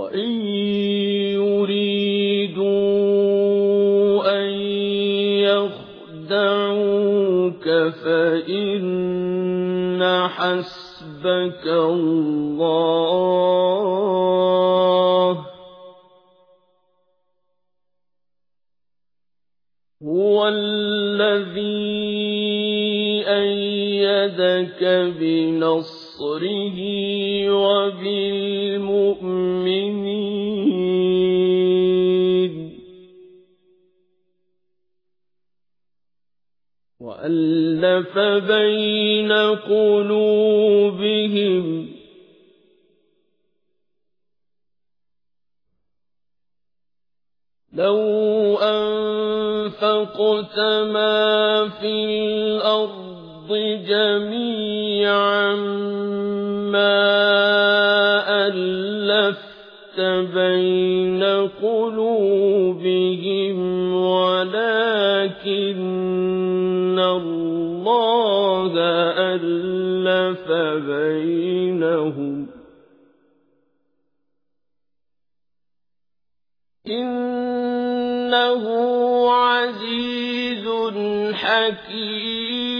وَإِن يُرِيدُوا أَن يَخْدَعُوكَ فَإِنَّ حَسْبَكَ اللَّهُ ۚ هُوَ الَّذِي أَيَّدَكَ بِنَصْرِهِ وَبِالْمُؤْمِنِينَ. وَأَلَّفَ بَيْنَ قُلُوبِهِمْ ۚ لَوْ أَنفَقْتَ مَا فِي الْأَرْضِ جَمِيعًا مَّا أَلَّفْتَ بَيْنَ قُلُوبِهِمْ وَلَٰكِنَّ اللَّهَ أَلَّفَ بَيْنَهُمْ ۚ. إِنَّهُ عَزِيزٌ حَكِيمٌ.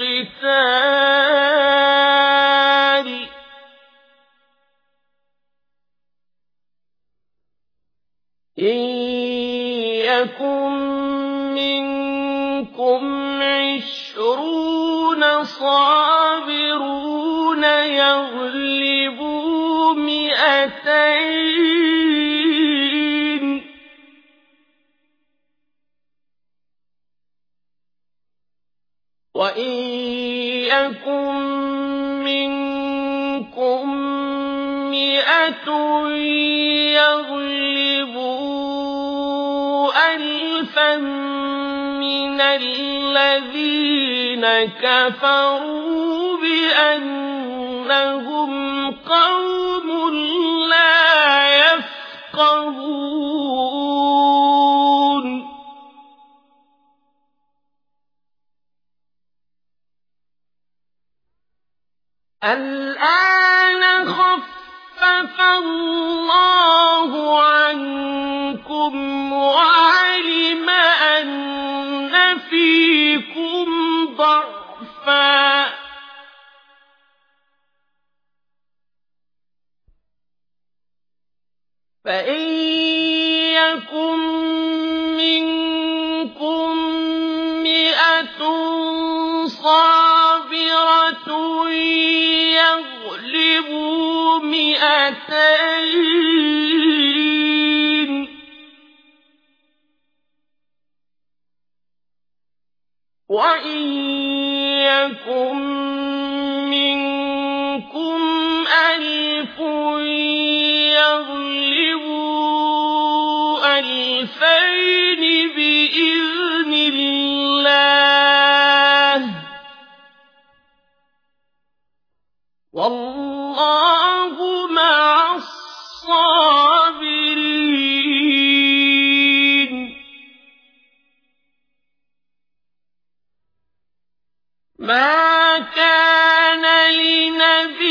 الْقِتَالِ ۚ. إِن يَكُن مِّنكُمْ عِشْرُونَ صَابِرُونَ يَغْلِبُوا مِائَتَيْنِ ۚ يَغْلِبُوا أَلْفًا مِّنَ الَّذِينَ كَفَرُوا بِأَنَّهُمْ قَوْمٌ لَّا يَفْقَهُونَ الْآنَ اللَّهُ عَنكُمْ وَعَلِمَ أَنَّ فِيكُمْ ضَعْفًا ۚ فَإِن يَكُن مِّنكُم مِّائَةٌ صَابِرَةٌ يَغْلِبُوا مِائَتَيْنِ ۚ وَإِن يَكُن مِّنكُمْ أَلْفٌ يَغْلِبُوا أَلْفَيْنِ بِإِذْنِ اللَّهِ ۗ وَاللَّهُ مَا كَانَ لِنَبِيٍّ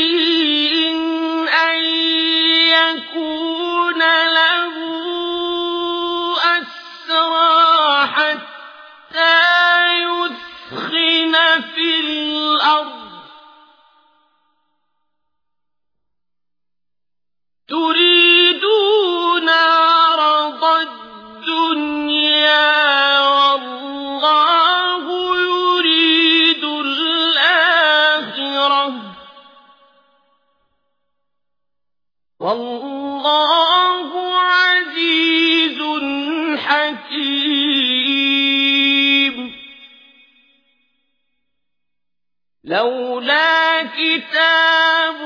والله عزيز حكيم. لولا كتاب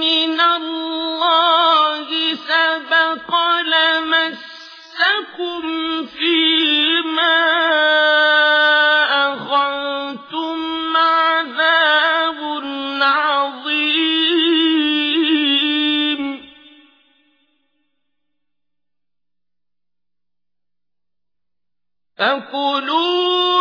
من الله فكلوا